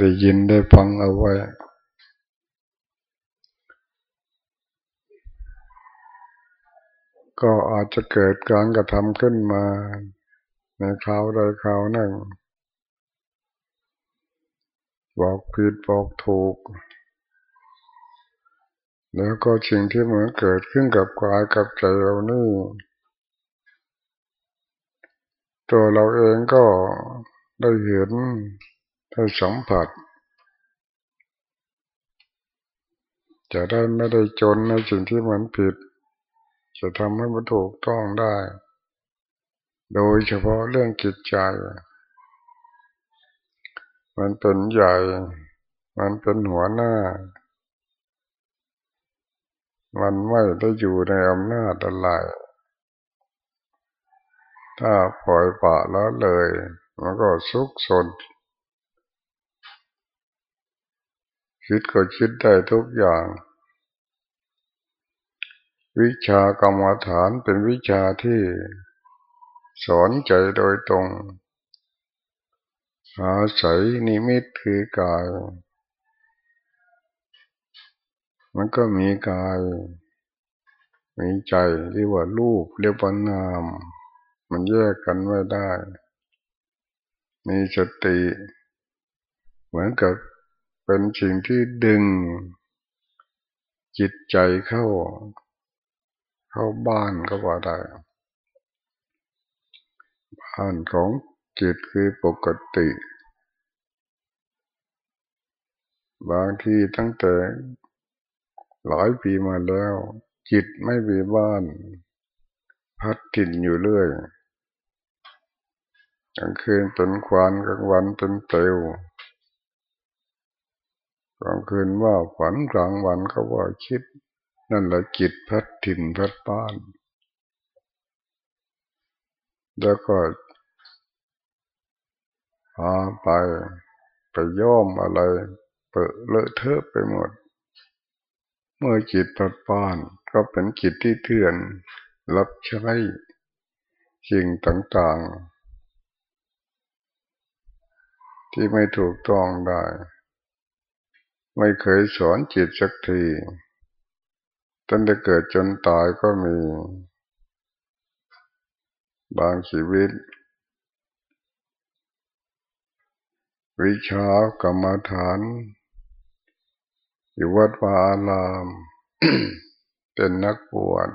ได้ยินได้ฟังเอาไว้ ก็อาจจะเกิดการกระทำขึ้นมา ในคราวใดคราวหนึ่ง บอกผิดบอกถูก แล้วก็สิ่งที่เหมือนเกิดขึ้นกับกายกับใจเรานี่ตัวเราเองก็ได้เห็น ได้สัมผัส จะได้ไม่ได้จนในสิ่งที่มันผิด จะทำให้มันถูกต้องได้ โดยเฉพาะเรื่องจิตใจ มันเป็นใหญ่ มันเป็นหัวหน้า มันไม่ได้อยู่ในอำนาจอะไรถ้าปล่อยปละแล้วเลย มันก็ซุกซน คิดก็คิดได้ทุกอย่าง วิชากรรมฐานเป็นวิชาที่สอนใจโดยตรง อาศัยนิมิตคือกาย มันก็มีกาย มีใจเรียกว่ารูปเรียกว่านาม มันแยกกันไม่ได้ มีสติ เหมือนกับ เป็นสิ่งที่ดึง จิตใจเข้า เข้าบ้านก็ว่าได้ บ้านของจิตคือปกติ บางทีตั้งแต่หลายปีมาแล้ว จิตไม่มีบ้าน พัดถิ่นอยู่เรื่อยกลางคืนเป็นควันกลางวันเป็นเตว กลางคืนว่าฝันกลางวันเขาว่าคิด นั่นแหละจิตพัดถิ่นพัดบ้าน แล้วก็พาไปไปย่อมอะไร เปิดเลอะเทอะไปหมด เมื่อจิตพัดบ้านก็เป็นจิตที่เถื่อน รับใช้สิ่งต่างๆ ที่ไม่ถูกต้องได้ ไม่เคยสอนจิตสักทีตั้งแต่เกิดจนตายก็มี บางชีวิต วิชากรรมฐาน อยู่วัดวาอาราม เป็นนักบวช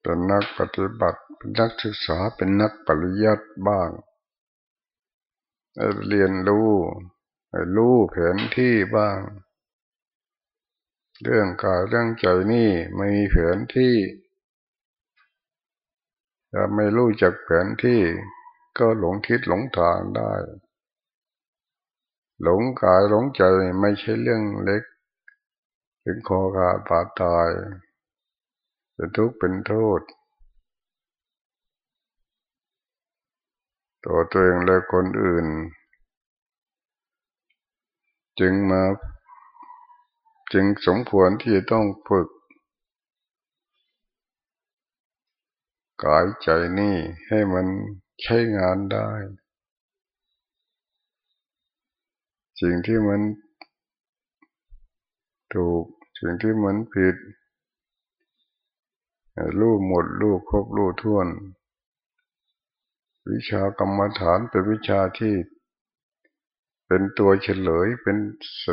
เป็นนักปฏิบัติ เป็นนักศึกษาเป็นนักปริยัติบ้างเรียนรู้ รู้แผนที่บ้าง เรื่องกายเรื่องใจนี่ไม่มีแผนที่ถ้าไม่รู้จักแผนที่ก็หลงคิดหลงทางได้ หลงกายหลงใจไม่ใช่เรื่องเล็ก ถึงคอขาดบาตายเป็นทุกข์เป็นโทษตัวตัวเองและคนอื่น จึงมา จึงสมควรที่จะต้องฝึก กายใจนี่ให้มันใช้งานได้ สิ่งที่มันถูก สิ่งที่มันผิดรู้หมดรู้ครบรู้ท่วน วิชากรรมฐานเป็นวิชาที่ เป็นตัวเฉลย เป็นส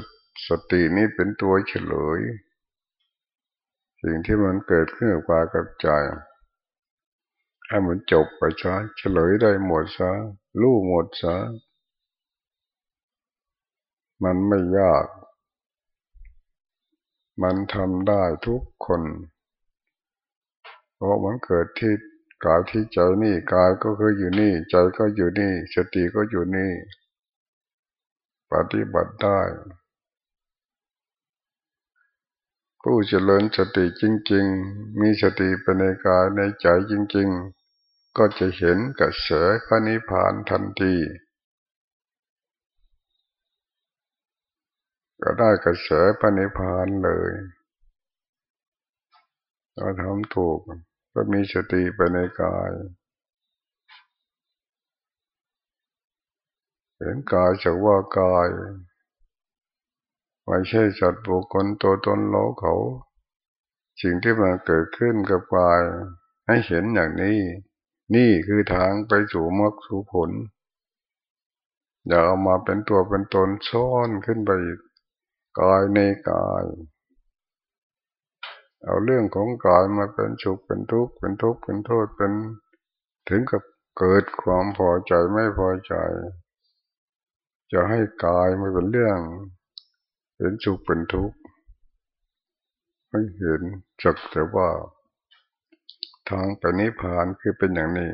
สตินี้เป็นตัวเฉลย สิ่งที่มันเกิดขึ้นกับกายกับใจให้มันจบไปซะเฉลยได้หมดซะรู้หมดซะมันไม่ยาก มันทำได้ทุกคน เพราะมันเกิดที่กายที่ใจนี่กายก็คืออยู่นี่ ใจก็อยู่นี่ สติก็อยู่นี่ ปฏิบัติได้ ผู้เจริญสติจริง ๆ มีสติเป็นในกายในใจจริง ๆ ก็จะเห็นกระแสพระนิพพานทันทีก็ได้กระแสพระนิพพานเลยเราทำถูกก็มีสติไปในกาย เห็นกายสักว่ากายไม่ใช่สัตว์บุคคลตัวตนเราเขา สิ่งที่มันเกิดขึ้นกับกาย ให้เห็นอย่างนี้ นี่คือทางไปสู่มรรคสู่ผล อย่าเอามาเป็นตัวเป็นตนซ่อนขึ้นไปกายในกาย เอาเรื่องของกายมาเป็นสุขเป็นทุกข์เป็นทุกข์เป็นโทษเป็น ถึงกับเกิดความพอใจไม่พอใจ จะให้กายไม่เป็นเรื่อง เห็นสุขเป็นทุกข์ไม่เห็นจักแต่ว่า ทางไปนิพพานคือเป็นอย่างนี้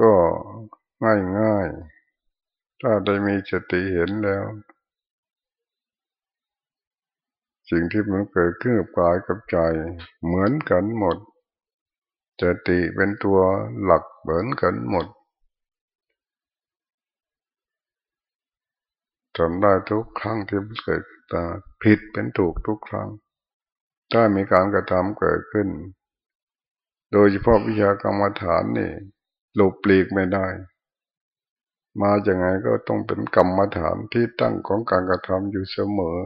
ก็ง่ายง่ายถ้าได้มีสติเห็นแล้ว สิ่งที่มันเกิดขึ้นกับกายกับใจ เหมือนกันหมดสติเป็นตัวหลักเหมือนกันหมด ทำได้ทุกครั้งที่เกิดตาผิดเป็นถูกทุกครั้ง ถ้ามีการกระทำเกิดขึ้น โดยเฉพาะวิชากรรมฐานนี่หลบปลีกไม่ได้ มาอย่างไงก็ต้องเป็นกรรมฐานที่ตั้งของการกระทำอยู่เสมอ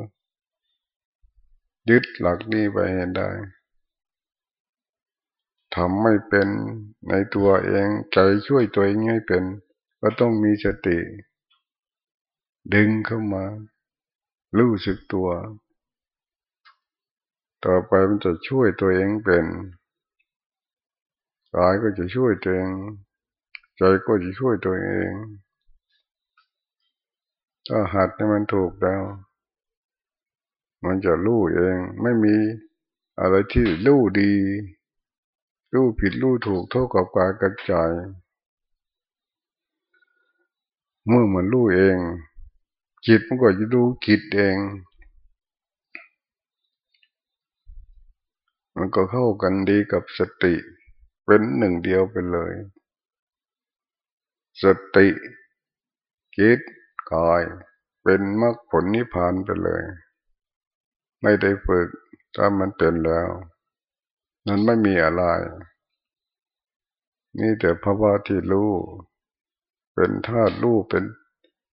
ยึดหลักนี้ไปให้ได้ทำไม่เป็นในตัวเองใจช่วยตัวเองให้เป็น ก็ต้องมีสติ ดึงเข้ามา รู้สึกตัว ต่อไปมันจะช่วยตัวเองเป็นกายก็จะช่วยตัวเอง ใจก็จะช่วยตัวเองถ้าหัดให้มันถูกแล้ว มันจะรู้เอง ไม่มีอะไรที่รู้ดี รู้ผิดรู้ถูกเท่ากับกายกระจายเมื่อมันรู้เอง จิตมันก็จะดูจิตเอง มันก็เข้ากันดีกับสติ เป็นหนึ่งเดียวไปเลย สติจิตกายเป็นมรรคผลนิพพานไปเลย ไม่ได้ฝึกถ้ามันเป็นแล้ว นั้นไม่มีอะไร นี่แต่ภาวะที่รู้ เป็นธาตุรู้เป็น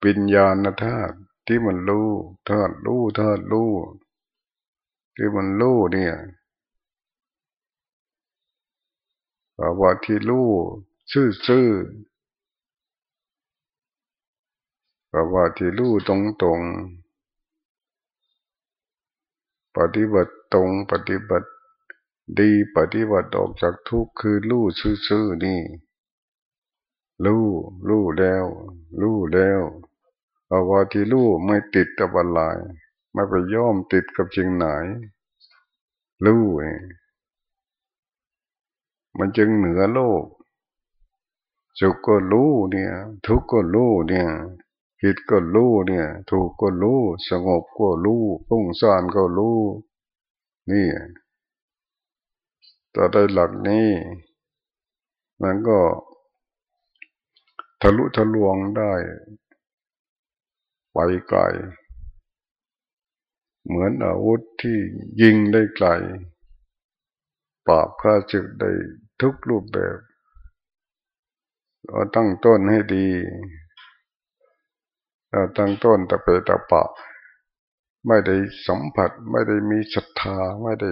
ปิญญาณธาตุที่มันรู้ธาตุรู้ธาตุรู้ที่มันรู้เนี่ยภาวะที่รู้ซื่อๆภาวะที่รู้ตรงๆ ปฏิบัติตรงปฏิบัติดีปฏิบัติออกจากทุกข์คือรู้ซื่อๆนี่ รู้ รู้แล้ว รู้แล้วภาวะที่รู้ไม่ติดกับอะไรไม่ไปย่อมติดกับสิ่งไหน รู้มันจึงเหนือโลก สุขก็รู้เนี่ย ทุกข์ก็รู้เนี่ยผิดก็รู้เนี่ย ถูกก็รู้ สงบก็รู้พุ่งซ่านก็รู้นี่ต่อได้หลักนี้ มันก็ ทะลุทะลวงได้ไปไกลเหมือนอาวุธที่ยิงได้ไกล ปราบข้าศึกได้ทุกรูปแบบเราตั้งต้นให้ดีเราตั้งต้นตะเปตะปะ ไม่ได้สัมผัสไม่ได้มีศรัทธาไม่ได้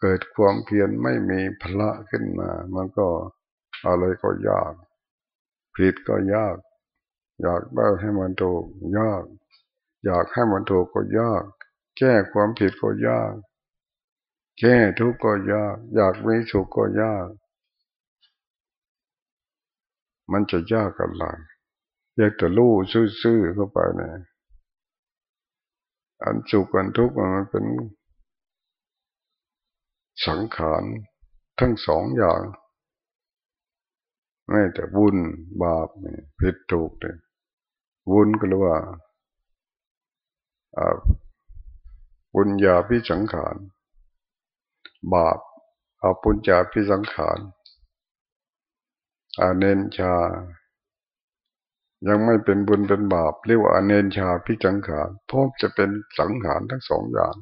เกิดความเพียรไม่มีพละขึ้นมา มันก็อะไรก็ยาก ผิดก็ยาก อยากได้ให้มันถูกยาก อยากให้มันถูกก็ยาก แก้ความผิดก็ยาก แก้ทุกข์ก็ยาก อยากมีสุขก็ยาก มันจะยากกันไรอยากจะรู้ซื่อๆเข้าไปนี่ยอันสุขอันทุกข์มันเป็นสังขารทั้งสองอย่าง ไม่แต่บุญบาปผิดถูกเนี่ยบุญก็เรียกว่าบุญญาพิสังขาร บาปอาปุญญาพิสังขารอาเนนชา ยังไม่เป็นบุญเป็นบาปเรียกว่าอาเนนชาพิสังขารพบจะเป็นสังขารทั้งสองอย่าง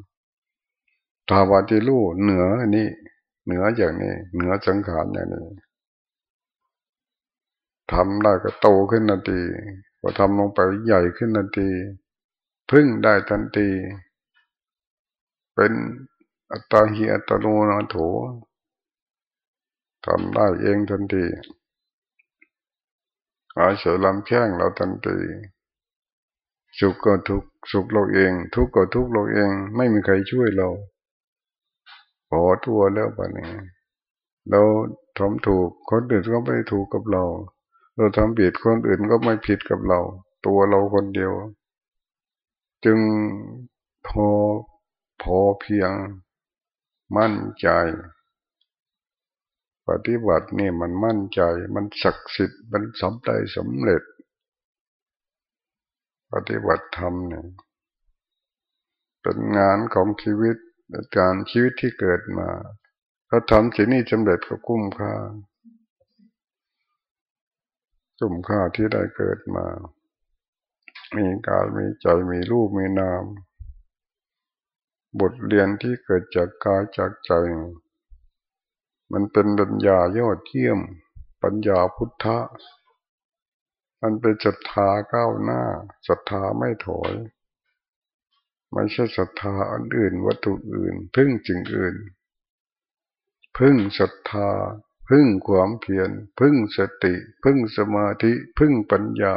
ทาวาติลูเหนือนี่เหนืออย่างนี้ เหนือสังขารอย่างนี้ ทำได้ก็โตขึ้นนาทีพอทำลงไปใหญ่ขึ้นนาที พึ่งได้ทันที เป็นอัตตาหิอัตโนนาโถทำได้เองทันทีอาศัยลำแข้งเราทันทีสุขก็ทุกสุขเราเอง ทุกข์ก็ทุกข์เราเอง ไม่มีใครช่วยเราพอตัวแล้วปะนี้เราทำถูกคนอื่นก็ไม่ถูกกับเรา เราทำผิดคนอื่นก็ไม่ผิดกับเรา ตัวเราคนเดียว จึงพอพอเพียง มั่นใจ ปฏิบัตินี่มันมั่นใจ มันศักดิ์สิทธิ์มันสำได้สำเร็จ ปฏิบัติธรรมเนี่ยเป็นงานของชีวิตการชีวิตที่เกิดมา ถ้าทำสิ่งนี้สำเร็จก็คุ้มค่า คุ้มค่าที่ได้เกิดมา มีกายมีใจมีรูปมีนาม บทเรียนที่เกิดจากกายจากใจ มันเป็นปัญญายอดเยี่ยม ปัญญาพุทธะ มันเป็นศรัทธาก้าวหน้าศรัทธาไม่ถอยไม่ใช่ศรัทธาอันอื่นวัตถุอื่น พึ่งจึงอื่น พึ่งศรัทธา พึ่งความเพียรพึ่งสติ พึ่งสมาธิ พึ่งปัญญา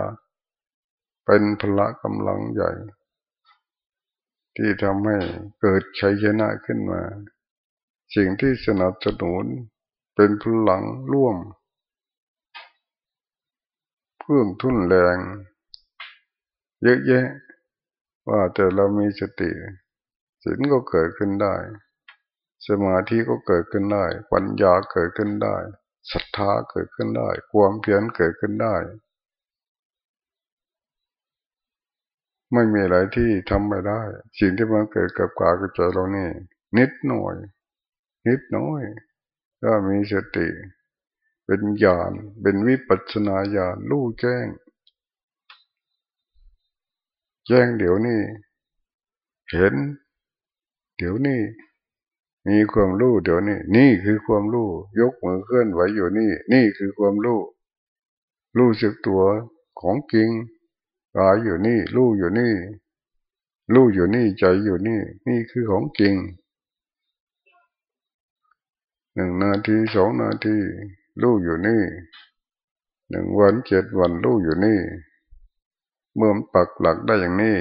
เป็นพละกำลังใหญ่ ที่ทำให้เกิดชัยชนะขึ้นมา สิ่งที่สนับสนุนเป็นพลังร่วมเพื่องทุนแรง เยอะแยะ ว่าแต่เรามีสติศีลก็เกิดขึ้นได้ สมาธิก็เกิดขึ้นได้ ปัญญาเกิดขึ้นได้ศรัทธาเกิดขึ้นได้ ความเพียรเกิดขึ้นได้ ไม่มีอะไรที่ทำไม่ได้ สิ่งที่มันเกิดกับกายกับใจเรานี่ นิดหน่อย นิดน้อยก็มีสติ เป็นญาณเป็นวิปัสสนาญาณรู้แจ้ง แจ้งเดี๋ยวนี้ เห็น เดี๋ยวนี้ มีความรู้เดี๋ยวนี้ นี่คือความรู้ ยกมือเคลื่อนไหวอยู่นี่ นี่คือความรู้รู้สึกตัวของจริงกายอยู่นี่ รู้อยู่นี่ รู้อยู่นี่ใจอยู่นี่ นี่คือของจริงหนึ่งนาทีสองนาทีรู้อยู่นี่หนึ่งวันเจ็ดวันรู้อยู่นี่ เมื่อปักหลักได้อย่างนี้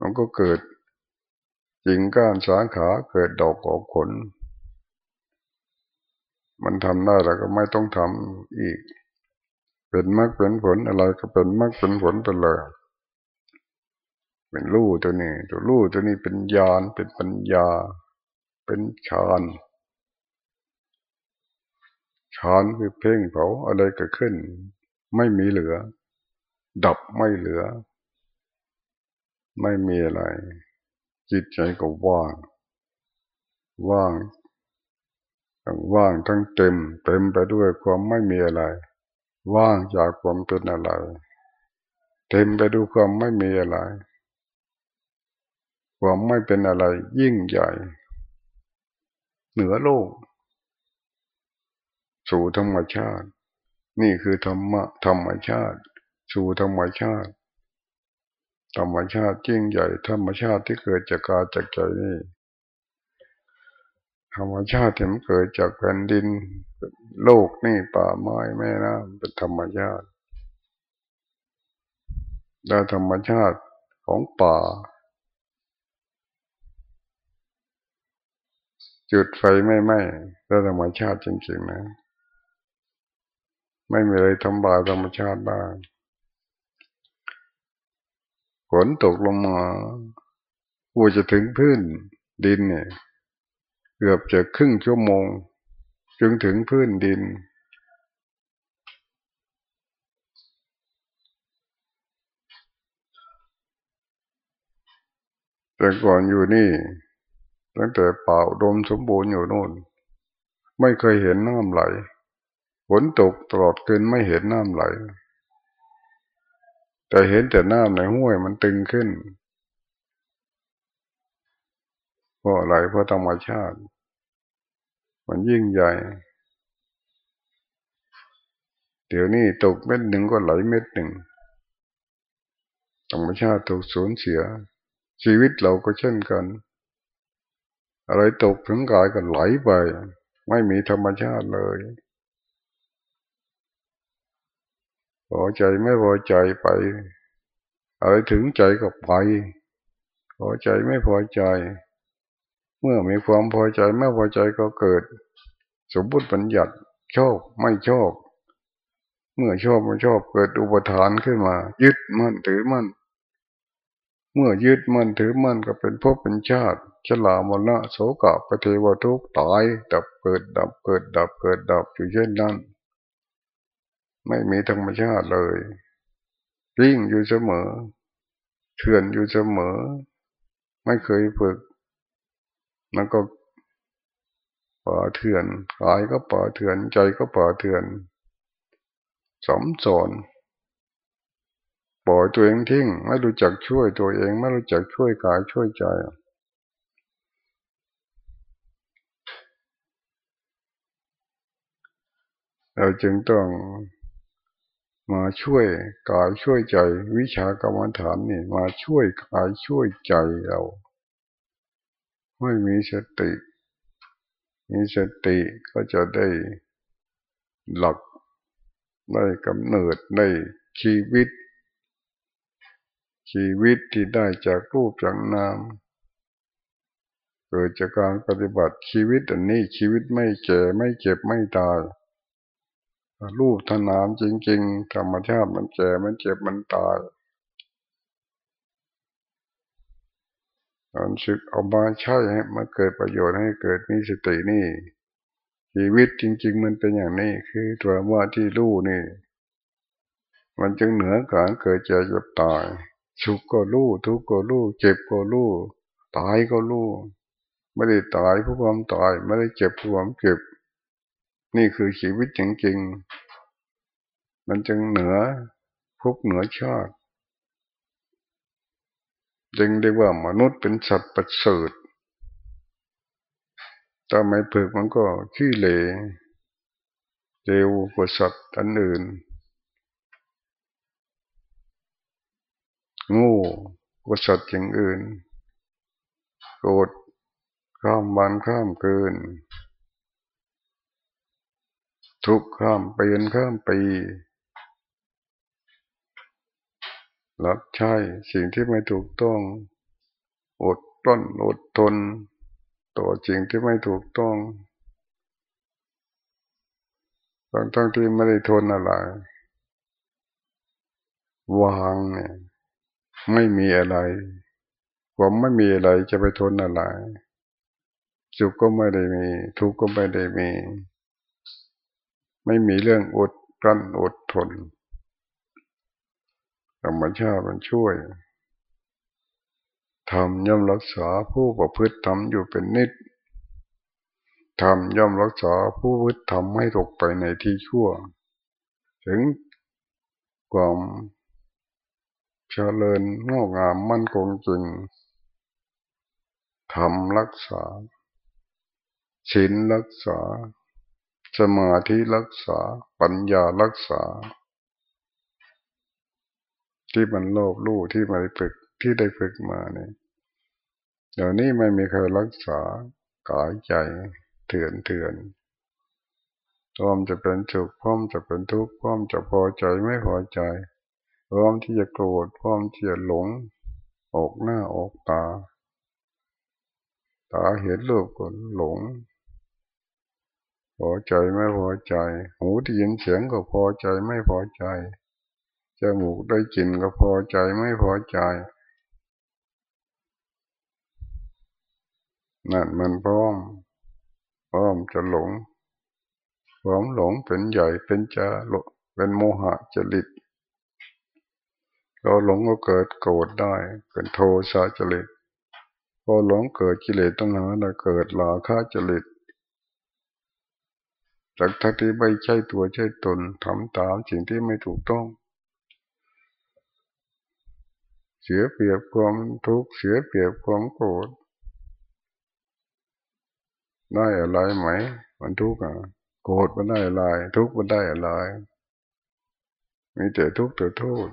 มันก็เกิด จริงก้านสาขาเกิดดอกออกผล มันทำได้แล้วก็ไม่ต้องทำอีก เป็นมรรคเป็นผลอะไรก็เป็นมรรคเป็นผลไปเลยเป็นรูตัวนี้ ตัวรูตัวนี้เป็นญาณเป็นปัญญา เป็นฌานฌานคือเพ่งเผาอะไรก็ขึ้น ไม่มีเหลือ ดับไม่เหลือ ไม่มีอะไร จิตใจก็ว่าง ว่างทั้งว่างทั้งเต็ม เต็มไปด้วยความไม่มีอะไร ว่างจากความเป็นอะไร เต็มไปด้วยความไม่มีอะไร ความไม่เป็นอะไร ยิ่งใหญ่ เหนือโลก สู่ธรรมชาติ นี่คือธรรมะธรรมชาติ สู่ธรรมชาติ ธรรมชาติยิ่งใหญ่ ธรรมชาติที่เกิดจากกายจากใจนี่ธรรมชาติที่มันเกิดจากแผ่นดิน โลกนี่ป่าไม้แม่น้ำเป็นธรรมชาติและธรรมชาติของป่า จุดไฟไม่ไหม้และธรรมชาติจริงๆนะ ไม่มีอะไรทำบายธรรมชาติได้ ฝนตกลงมากูจะถึงพื้นดินเนี่ยเกือบจะครึ่งชั่วโมง จึงถึงพื้นดิน แต่ก่อนอยู่นี่ ตั้งแต่เป่าดมสมบูรณ์อยู่โน่น ไม่เคยเห็นน้ำไหลฝนตกตลอดคืนไม่เห็นน้ำไหล แต่เห็นแต่น้ำในห้วยมันตึงขึ้นเพราะอะไรเพราะธรรมชาติ มันยิ่งใหญ่ เดี๋ยวนี้ตกเม็ดหนึ่งก็ไหลเม็ดหนึ่งธรรมชาติถูกสูญเสีย ชีวิตเราก็เช่นกัน อะไรตกถึงกายก็ไหลไป ไม่มีธรรมชาติเลย พอใจไม่พอใจไปอะไรถึงใจก็ไปพอใจไม่พอใจ เมื่อมีความพอใจไม่พอใจก็เกิด สมบูรณ์ปัญญัติชอบไม่ชอบ เมื่อชอบไม่ชอบเกิดอุปทานขึ้นมา ยึดมั่นถือมั่น เมื่อยึดมั่นถือมั่นก็เป็นภพเป็นชาติชลามละโสกะปเทวทุกตาย ดับเกิดดับเกิดดับเกิดดับอยู่เช่นนั้น ไม่มีธรรมชาติเลยวิ่งอยู่เสมอเถื่อนอยู่เสมอ ไม่เคยฝึก มันก็ป่าเถื่อนกายก็ป่าเถื่อนใจก็ป่าเถื่อนสมสนปล่อยตัวเองทิ้งไม่รู้จักช่วยตัวเอง ไม่รู้จักช่วยกายช่วยใจเราจึงต้อง มาช่วยกายช่วยใจ วิชากรรมฐานนี่มาช่วยกายช่วยใจเรา ไม่มีสติ มีสติก็จะได้หลักได้กำเนิดได้ชีวิต ชีวิตที่ได้จากรูปจากนามเกิดจากการปฏิบัติชีวิตอันนี้ชีวิตไม่แก่ไม่เจ็บไม่ตาย รูปทนามจริง ๆ ธรรมชาติมันแก่มันเจ็บมันตายการศึกเอามาใช้ให้มาเกิดประโยชน์ให้เกิดมีสตินี่ ชีวิตจริง ๆ มันเป็นอย่างนี้คือตัวว่าที่รู้นี่ มันจึงเหนือการเกิดเจ็บจ็บตายสุขก็รู้ทุกข์ก็รู้เจ็บก็รู้ตายก็รู้ไม่ได้ตายเพราะความตายไม่ได้เจ็บเพราะความเจ็บ นี่คือชีวิตจริงๆ มันจึงเหนือภพเหนือชาติจึงได้ว่ามนุษย์เป็นสัตว์ประเสริฐถ้าไม่เพิกมันก็ขี้เหร่เร็วกว่าสัตว์อันอื่นงูกว่าสัตว์อย่างอื่น โกรธข้ามวันข้ามคืน ทุกข้ามปีนข้ามปี รับใช้สิ่งที่ไม่ถูกต้อง อดต้นอดทน ต่อสิ่งที่ไม่ถูกต้องทั้งทั้งที่ไม่ได้ทนอะไร วางเนี่ยไม่มีอะไรความไม่มีอะไรจะไปทนอะไรสุขก็ไม่ได้มี ทุกข์ก็ไม่ได้มี ไม่มีเรื่องอดกั้นอดทนธรรมชาติมันช่วยทำย่อมรักษาผู้ประพฤติทำอยู่เป็นนิดทำย่อมรักษาผู้ประพฤติทำให้ตกไปในที่ชั่ว ถึงความเจริญงอกงามมั่นคงจริงทำรักษาศีลรักษา สมาธิรักษา ปัญญารักษา ที่มันโลภรู้ที่มาได้ฝึกที่ได้ฝึกมาเนี่ยเดี๋ยวนี้ไม่มีใครรักษากายใจเถื่อนเถื่อนพร้อมจะเป็นสุขพร้อมจะเป็นทุกข์พร้อมจะพอใจไม่พอใจพร้อมที่จะโกรธพร้อมที่จะหลง ออกหน้าออกตา ตาเห็นรูปก็หลง พอใจไม่พอใจ หูที่ยินเสียงก็พอใจไม่พอใจจมูกได้กลิ่นก็พอใจไม่พอใจ นั่นมันพร้อมพร้อมจะหลงพร้อมหลงเป็นใหญ่เป็นจะเป็นโมหะจริตเราหลงก็เกิดโกรธได้เกิดโทสะจริตพอหลงเกิดกิเลสต้องหาเกิดลาคะจริต จากทัที่ไม่ใช่ตัวใช่ตนทำตามสิ่งที่ไม่ถูกต้อง เสียเปรียบความทุกข์เสียเปรียบความโกรธได้อะไรไหม มันทุกข์อะโกรธมันได้อะไร ทุกข์มันได้อะไรมีแต่ทุกข์แต่โทษ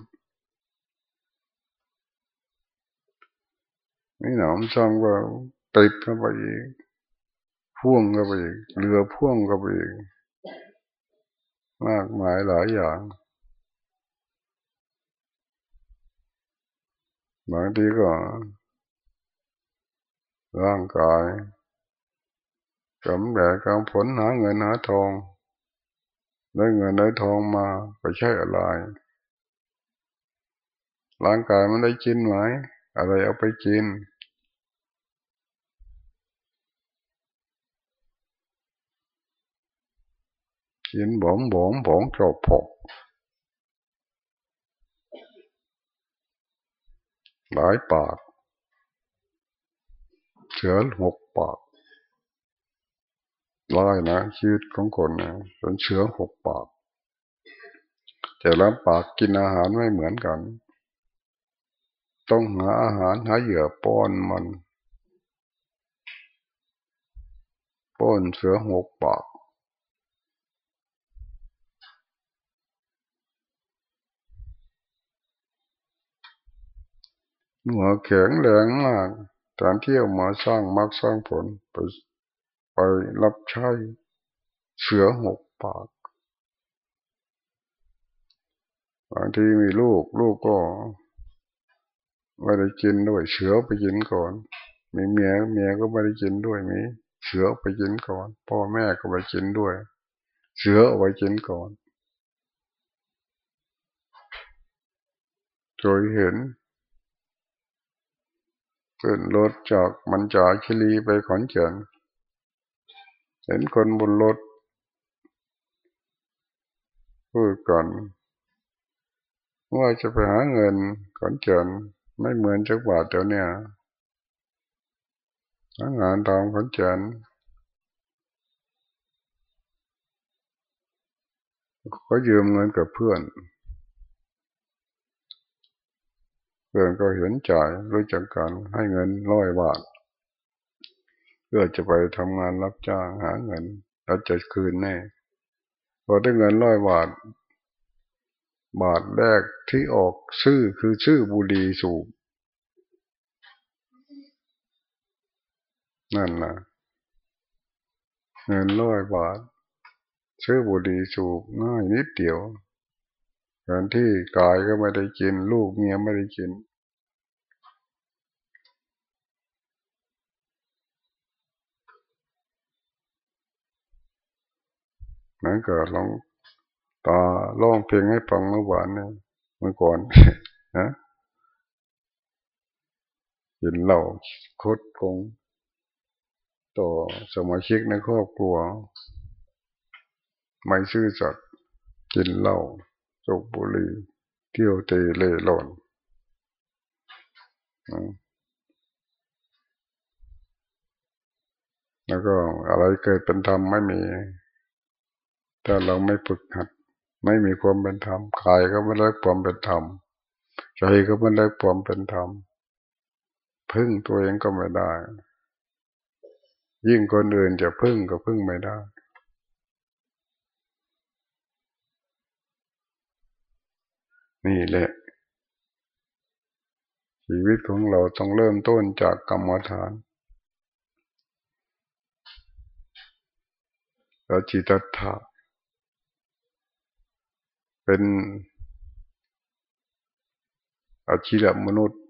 นี่หนามซ้ำก็ติดเข้าไปอีกพ่วงเข้าไปอีกเรือพ่วงเข้าไปอีก มากมายหลายอย่างบางทีก็ร่างกายกำแดดกำฝนหาเงินหาทอง ได้เงินได้ทองมาไปใช้อะไร ร่างกายมันได้กินไหม อะไรเอาไปกิน กินบ่มบ่มผงจบผกหลายปาก เสือหกปากลายนะชีวิตของคนนะเป็นเสือหกปาก แต่ละปากกินอาหารไม่เหมือนกัน ต้องหาอาหารหาเหยื่อป้อนมันป้อนเสือหกปาก หัวแข็งแรงมากการเที่ยวมาสร้างมรรคสร้างผลไปไปรับใช้เสือหกปากบางทีมีลูกลูกก็ไม่ได้กินด้วยเสือไปกินก่อน มีเมียเมียก็ไม่ได้กินด้วยมีเสือไปกินก่อนพ่อแม่ก็ไปกินด้วย เสือเอาไปกินก่อนโดยเห็น ขึ้นรถจากมันจาชิลีไปขอนแก่นเห็นคนบนรถพูดก่อนว่าจะไปหาเงินขอนแก่นไม่เหมือนจักบาทเดี๋ยวนี้หางานทำขอนแก่นก็ยืมเงินกับเพื่อน พื่อนก็เห็นใจรู้จักกันให้เงินร้อยบาทเพื่อจะไปทำงานรับจ้างหาเงินแล้วจะคืนแน่พอได้เงินร้อยบาท บาทแรกที่ออกชื่อคือชื่อบุรีสูบนั่นนะเงินร้อยบาทชื่อบุรีสูบง่ายนิดเดียวแทนที่กายก็ไม่ได้กิน ลูกเมียไม่ได้กิน นั่นก็ลองตาร้องเพลงให้ฟังเมื่อวานเนี่ยเมื่อก่อนนะกินเหล้าคดคงต่อสมาชิกในครอบครัว ไม่ซื่อสัตย์กินเหล้าสูบบุหรี่เที่ยวเตะเล่ร่อนแล้วก็อะไรเกิดเป็นธรรมไม่มี ถ้าเราไม่ฝึกหัด ไม่มีความเป็นธรรมกายก็ไม่ได้ความเป็นธรรมใจก็ไม่ได้ความเป็นธรรมพึ่งตัวเองก็ไม่ได้ ยิ่งคนอื่นจะพึ่งก็พึ่งไม่ได้นี่แหละ ชีวิตของเราต้องเริ่มต้นจากกรรมฐานแล้วจิตตถา เป็นอาชีพมนุษย์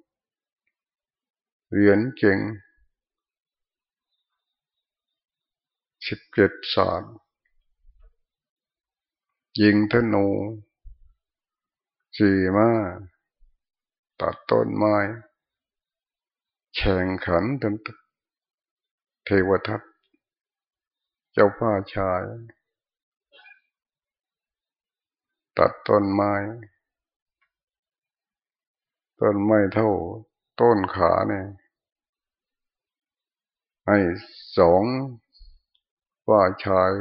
เรียนเก่งสิบเจ็ดศาสตร์ยิงธนูสี่มาตัดต้นไม้ แข่งขันจนเทวทัตเจ้าพ่อชาย ตัดต้นไม้ ต้นไม้เท่าต้นขาเนี่ยให้สองว่าชาย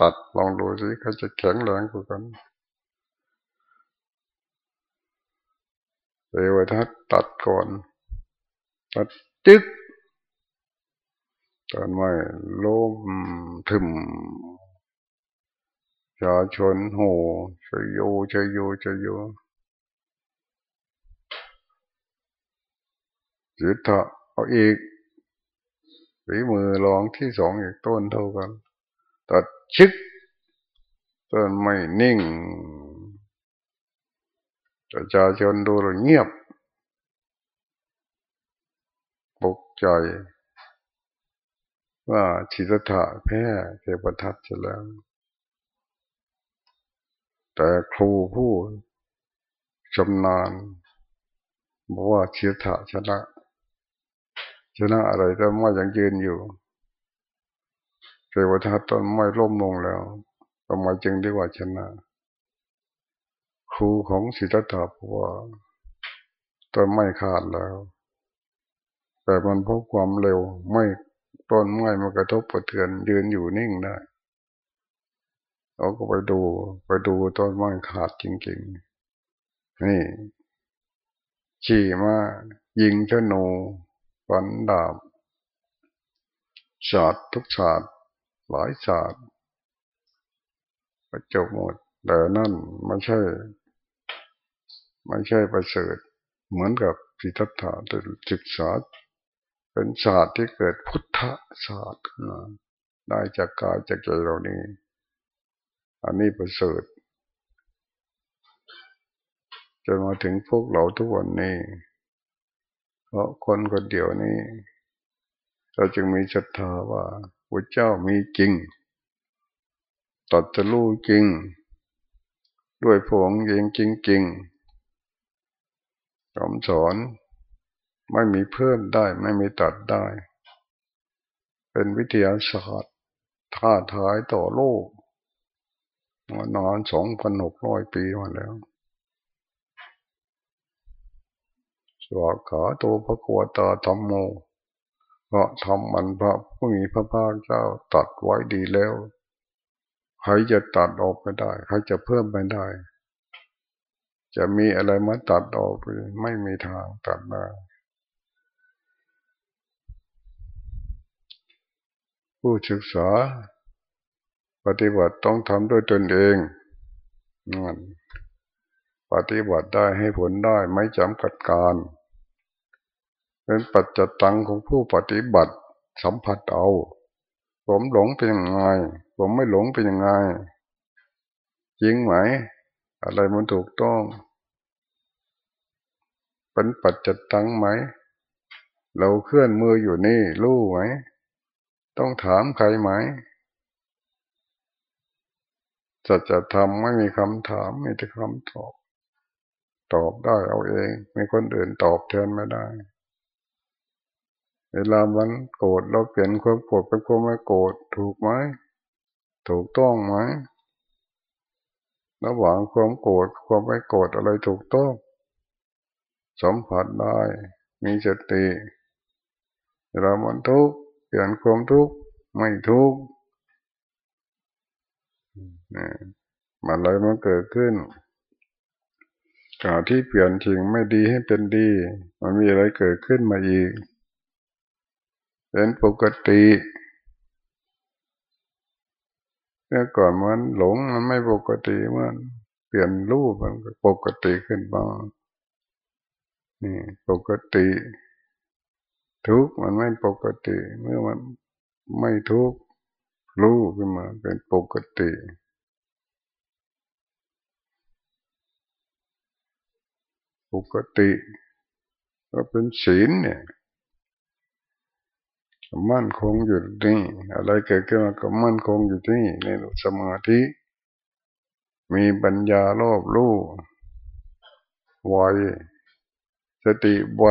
ตัดลองดูสิเขาจะแข็งแรงกว่ากันเอวทัดตัดก่อน ตัดจึ๊กต้นไม้ล้มถึม ชาชนโหชโยชโยชโยจิตถะเอาอีกฝีมือลองที่สองอีกต้นเท่ากัน ตัดชิกต้นไม่นิ่งประชาชนดูเงียบปกใจ ว่าชิตถะแพ้เทปทัตจะแล้ว แต่ครูผู้ชำนาญบอกว่าชิตถะชนะชนะอะไรแต่ไม่ยังยืนอยู่เทวทัตต้นไม่ล้มลงแล้วทำไมจึงเรียกว่าชนะ ครูของสิทธัตถะบอกว่าต้นไม่ขาดแล้ว แต่มันเพราะความเร็วไม่ต้นไม้มากระทบกระเทือนยืนอยู่นิ่งได้ เราก็ไปดูไปดูต้นไม้ขาดจริงๆ นี่ ขี่มายิงชนูฟันดาบศาสตร์ทุกศาสตร์หลายศาสตร์จบหมด แต่นั่นไม่ใช่ ไม่ใช่ประเสริฐ เหมือนกับสิทัตถะแต่ศึกษาเป็นศาสตร์ที่เกิดพุทธศาสตร์นะได้จากกายจากใจเรานี้ อันนี้ประเสริฐจนมาถึงพวกเราทุกวันนี้ เพราะคนคนเดียวนี้ เราจึงมีศรัทธาว่าพระเจ้ามีจริงตัดจะรู้จริง ด้วยผงเองจริงจริงคำสอนไม่มีเพิ่มได้ไม่มีตัดได้ เป็นวิทยาศาสตร์ท้าทายต่อโลก นานสองพันหกร้อยปีมาแล้วสวากขาโตพระกวตาธรรมโมเพราะธรรมมันพระผู้มีพระภาคเจ้าตัดไว้ดีแล้ว ใครจะตัดออกไม่ได้ ใครจะเพิ่มไม่ได้ จะมีอะไรมาตัดออกไม่มีทางตัดได้ผู้ศึกษา ปฏิบัติต้องทำด้วยตนเองนั่นปฏิบัติได้ให้ผลได้ไม่จำกัดการ เป็นปัจจตังของผู้ปฏิบัติสัมผัสเอา ผมหลงเป็นยังไง ผมไม่หลงเป็นยังไง จริงไหม อะไรมันถูกต้อง เป็นปัจจตังไหม เราเคลื่อนมืออยู่นี่รู้ไหม ต้องถามใครไหม จะจะทำไม่มีคำถามมีแต่คำตอบ ตอบได้เอาเอง มีคนอื่นตอบแทนไม่ได้ เวลามันโกรธเราเปลี่ยนความโกรธเป็นความไม่โกรธถูกไหมถูกต้องไหมระหว่างความโกรธความไม่โกรธอะไรถูกต้องสัมผัสได้ มีสติเวลามันทุกข์ลี่ยนความทุกข์ไม่ทุกข์ มันอะไรมันเกิดขึ้นกาที่เปลี่ยนสิ่งไม่ดีให้เป็นดี มันมีอะไรเกิดขึ้นมาอีก เป็นปกติเมื่อก่อนมันหลงมันไม่ปกติมันเปลี่ยนรูปมันปกติขึ้นบ้านี่ปกติ ทุกมันไม่ปกติ เมื่อมันไม่ทุก รู้ขึ้นมาเป็นปกติ ปกติก็เป็นศีลเนี่ยมั่นคงอยู่นี่อะไรเกิดขึ้นมาก็มั่นคงอยู่ที่ในสมาธิ มีปัญญารอบรู้ไวสติไว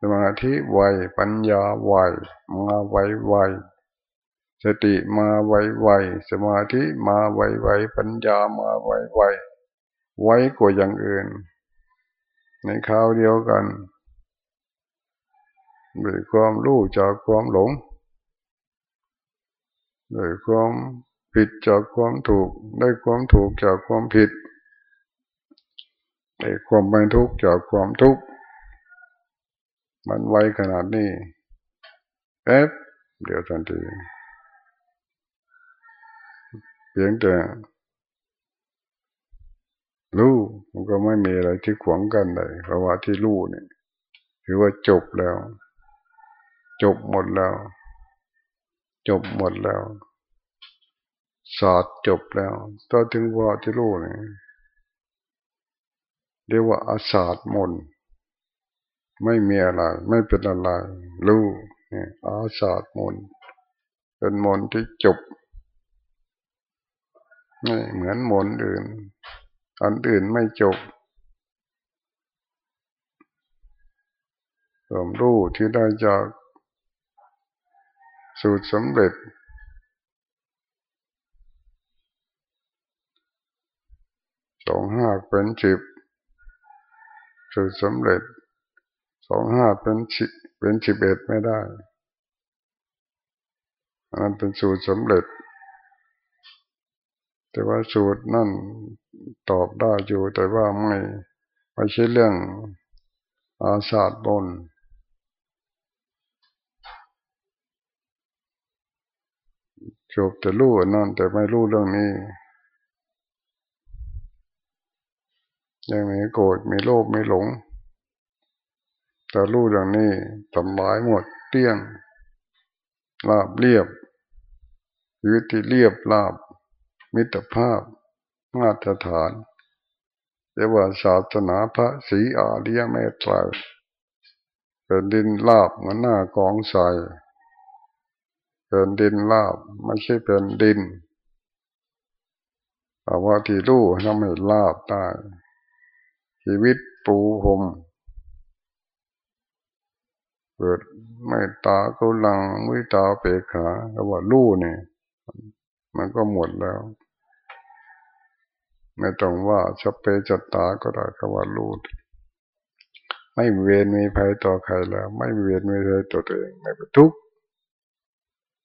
สมาธิไวปัญญาไวมาไวไว สติมาไวไวสมาธิมาไวไวปัญญามาไวไวไวกว่าอย่างอื่น ในคราวเดียวกันด้วยความรู้จากความหลงด้วยความผิดจากความถูก ได้ความถูกจากความผิด ได้ความไม่ทุกข์จากความทุกข์ มันไวขนาดนี้เอ๊ะเดี๋ยวทันที พียงแต่รู้มันก็ไม่มีอะไรที่ขวางกันเลยเพราะว่าที่รู้เนี่ยถือว่าจบแล้ว จบหมดแล้ว จบหมดแล้วศาสตร์จบแล้วต่อถึงว่าที่รู้เนี่ยเรียกว่าอาศาสมนไม่มีอะไร ไม่เป็นอะไรรู้เนี่อาศาสมนเป็นมนที่จบ ไม่เหมือนมนอื่น อันอื่นไม่จบความรู้ที่ได้จากสูตรสำเร็จ สองห้าเป็นสิบสูตรสำเร็จ สองห้าเป็นสิบเป็นสิบเอ็ดไม่ได้อันนั้นเป็นสูตรสำเร็จ แต่ว่าสูตรนั่นตอบได้อยู่แต่ว่าไม่ไม่ใช่เรื่องอาศาสตร์บนจบแต่รู้นั่นแต่ไม่รู้เรื่องนี้ยังมีโกรธมีโลภมีหลง แต่รู้อย่างนี้ทำลายหมดเตี้ยงลาบเรียบชีวิตที่เรียบลาบ มิตรภาพมาตรฐานเรียกว่าศาสนาพระศรีอาริยเมตไตรเป็นดินลาบเหมือนหน้ากองใสเป็นดินลาบไม่ใช่เป็นดินแต่ว่าที่รู้ทำให้ลาบได้ชีวิตปูหมเกิดไม่ตาก็ลังไม่ตาเปขาก็ว่ารู้เนี่ย มันก็หมดแล้ว ไม่ต้องว่าชเปจตตาก็ได้คำว่ารู้ไม่เวียนมีภัยต่อใครแล้ว ไม่เวียนมีภัยต่อตัวเองไม่เป็นทุกข์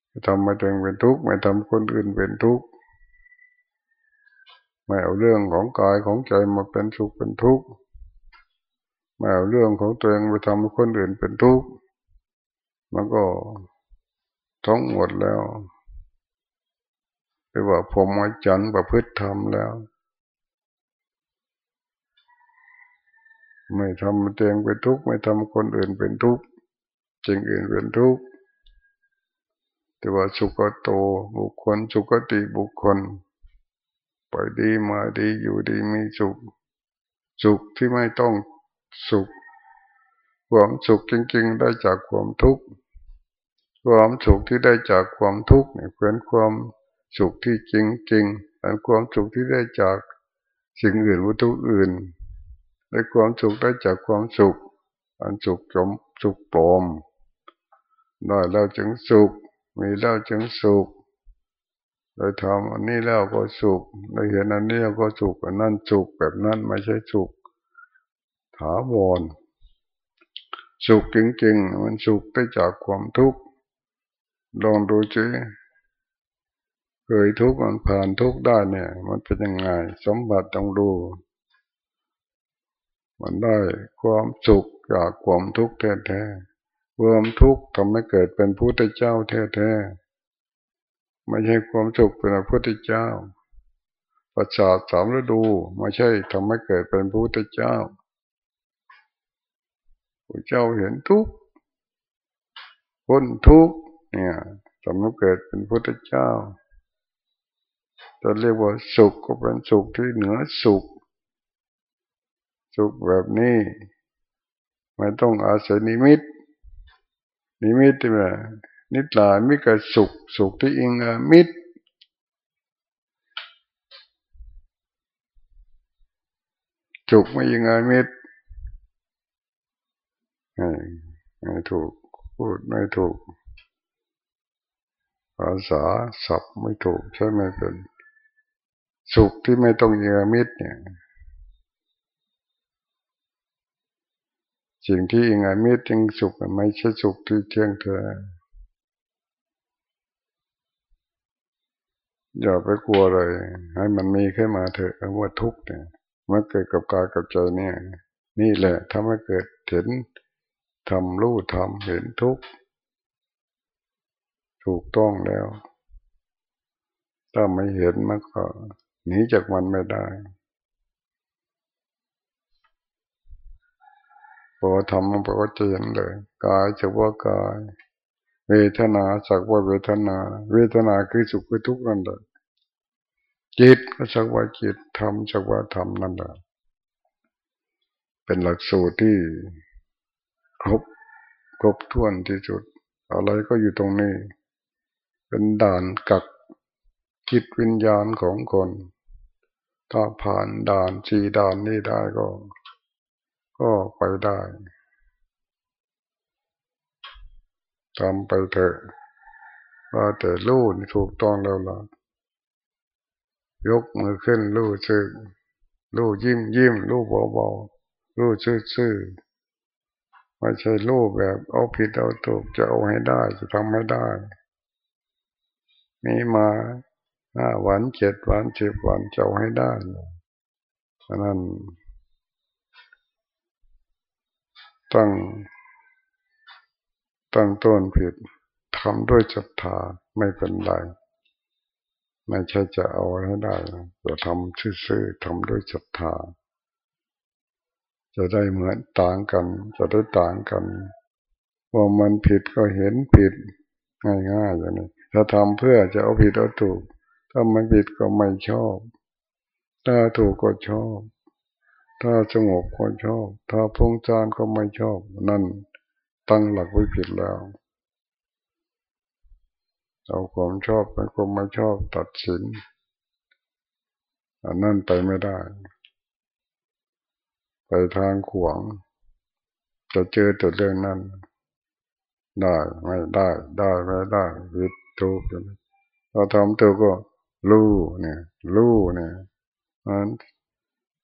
ไม่ทำมาตัวเองเป็นทุกข์ไม่ทำคนอื่นเป็นทุกข์ไม่เอาเรื่องของกายของใจมาเป็นสุขเป็นทุกข์ไม่เอาเรื่องของตัวเองไปทำให้คนอื่นเป็นทุกข์มันก็ท้องหมดแล้ว เรียกว่าผมมาจันประพฤติธรรมแล้ว ไม่ทำตัวเองเป็นทุกข์ไม่ทำคนอื่นเป็นทุกข์จริงอื่นเป็นทุกข์แต่ว่าสุขโตบุคคลสุขติบุคคลไปดีมาดีอยู่ดีมีสุข สุขที่ไม่ต้องสุข ความสุขจริง ๆ ได้จากความทุกข์ความสุขที่ได้จากความทุกข์เนี่ยเป็นความ สุขที่จริงๆเป็นความสุขที่ได้จากสิ่งอื่นวัตถุอื่นได้ความสุขได้จากความสุข อันสุขจมสุขปลอมได้แล้วจึงสุข มีแล้วจึงสุขได้ทำอันนี้แล้วก็สุขได้เห็นอันนี้ก็สุขอันนั้นสุขแบบนั้นไม่ใช่สุขถาวรสุขจริงๆ มันสุขได้จากความทุกข์ลองดูจิ เคยทุกข์มันผ่านทุกข์ได้เนี่ย มันเป็นยังไง สมบัติต้องดู มันได้ความสุขจากความทุกข์แท้ๆความทุกข์ทำให้เกิดเป็นพุทธเจ้าแท้ๆไม่ใช่ความสุขเป็นพระพุทธเจ้า ประสาทสามฤดูไม่ใช่ทำให้เกิดเป็นพุทธเจ้าพระเจ้าเห็นทุกข์พ้นทุกข์เนี่ยทำให้เกิดเป็นพุทธเจ้า จะเรียกว่าสุขก็เป็นสุขที่เหนือสุข สุขแบบนี้ไม่ต้องอาศัยนิมิต นิมิตที่แบบนิดลามิกะสุขสุขที่อิงอามิตรสุขไม่ยิงอามิตรไม่ถูกพูดไม่ถูกภาษาศัพท์ไม่ถูกใช่ไหมเป็น สุขที่ไม่ต้องเยือมิตรเนี่ย สิ่งที่อิงอามิตรจึงสุขไม่ใช่สุขที่เที่ยงเธอ อย่าไปกลัวเลยให้มันมีขึ้นมาเถอะว่าทุกข์เนี่ยมันเกิดกับกายกับใจเนี่ย นี่แหละทำให้เกิดเห็นทำรู้ทำเห็นทุกข์ถูกต้องแล้ว ถ้าไม่เห็นมันก็ หนีจากมันไม่ได้พอทำมันก็จะเห็นเลยกายจะว่ากาย เวทนาสักว่าเวทนา เวทนาคือสุขคือทุกข์นั่นแหละจิตก็สักว่าจิตธรรมสักว่าธรรมนั่นแหละเป็นหลักสูตรที่ครบครบถ้วนที่สุด อะไรก็อยู่ตรงนี้ เป็นด่านกักจิตวิญญาณของคน ถ้าผ่านด่านสีด่านนี้ได้ก็ ก็ไปได้ทำไปเถอะว่าแต่รู้ถูกต้องแล้วล่ะยกมือขึ้นรู้ชื่อรู้ยิ้มยิ้มรู้เบาเบารู้ชื่อชื่อไม่ใช่รู้แบบเอาผิดเอาถูกจะเอาให้ได้จะทำให้ได้ มีมา วันเจ็ดวันสิบวันจะเอาให้ได้ฉะนั้นตั้งตั้งต้นผิดทำด้วยศรัทธาไม่เป็นไรไม่ใช่จะเอาให้ได้จะทำซื่อๆทำด้วยศรัทธาจะได้เหมือนต่างกัน จะได้ต่างกัน ว่ามันผิดก็เห็นผิดง่ายๆอย่างนี้ถ้าทำเพื่อจะเอาผิดเอาถูก ถ้ามันผิดก็ไม่ชอบ ถ้าถูกก็ชอบ ถ้าสงบก็ชอบ ถ้าพุงจานก็ไม่ชอบ นั่นตั้งหลักไว้ผิดแล้ว เอาความชอบเป็นความไม่ชอบตัดสิน อันนั้นไปไม่ได้ ไปทางขวาง จะเจอแต่เรื่องนั้นได้ไม่ได้ ได้ไม่ได้ผิดถูกเราทำตัวก็ รู้เนี่ยรู้เนี่ยมัน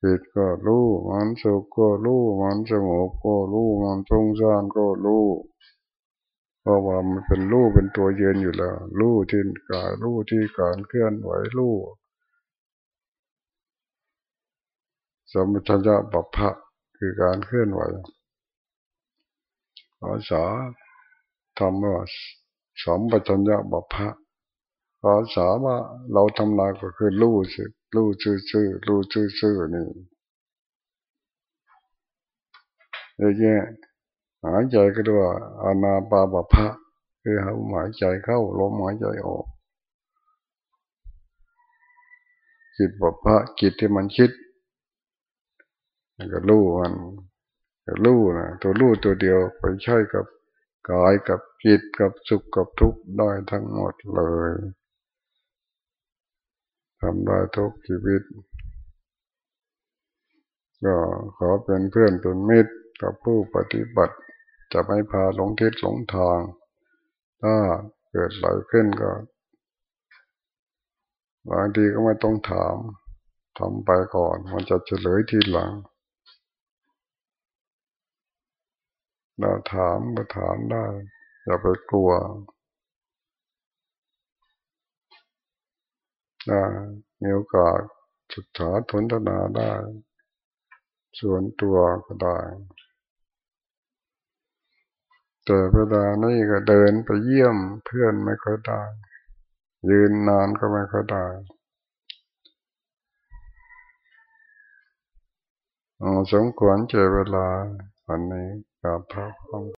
ผิดก็รู้มันสุขก็รู้มันสงบก็รู้มันทรงสานก็รู้เพราะว่ามันเป็นรู้เป็นตัวเยืนอยู่แล้วรู้ที่กายรู้ที่การเคลื่อนไหวรู้สมัยะปัปพะคือการเคลื่อนไหวภาษาธรรมว่าสมปัญญะปัปพะ ภาษาว่าเราทำลายก็คือรู้สิรู้ชื่อชื่อรู้ชื่อชื่อนี่เยอะแยะหายใจก็ด้วยอานาปาปัปพะคือหายใจเข้าลมหายใจออกจิตปัปพะจิตที่มันคิดก็รู้มันก็รู้นะตัวรู้ตัวเดียวไปใช้กับกายกับจิตกับสุขกับทุกข์ได้ทั้งหมดเลย ทำได้ทุกชีวิต ก็ขอเป็นเพื่อนเป็นมิตรกับผู้ปฏิบัติ จะไม่พาหลงทิศหลงทาง ถ้าเกิดไหลขึ้นก็บางทีก็ไม่ต้องถามทำไปก่อน มันจะเฉลยทีหลัง เราถามก็ถามได้ อย่าไปกลัว ได้มีโอกาสศึกษาทนทนาได้ ส่วนตัวก็ได้ แต่เวลานี้ก็เดินไปเยี่ยมเพื่อนไม่ค่อยได้ ยืนนานก็ไม่ค่อยได้สมควรเจเวลาวันนี้กับพระองค์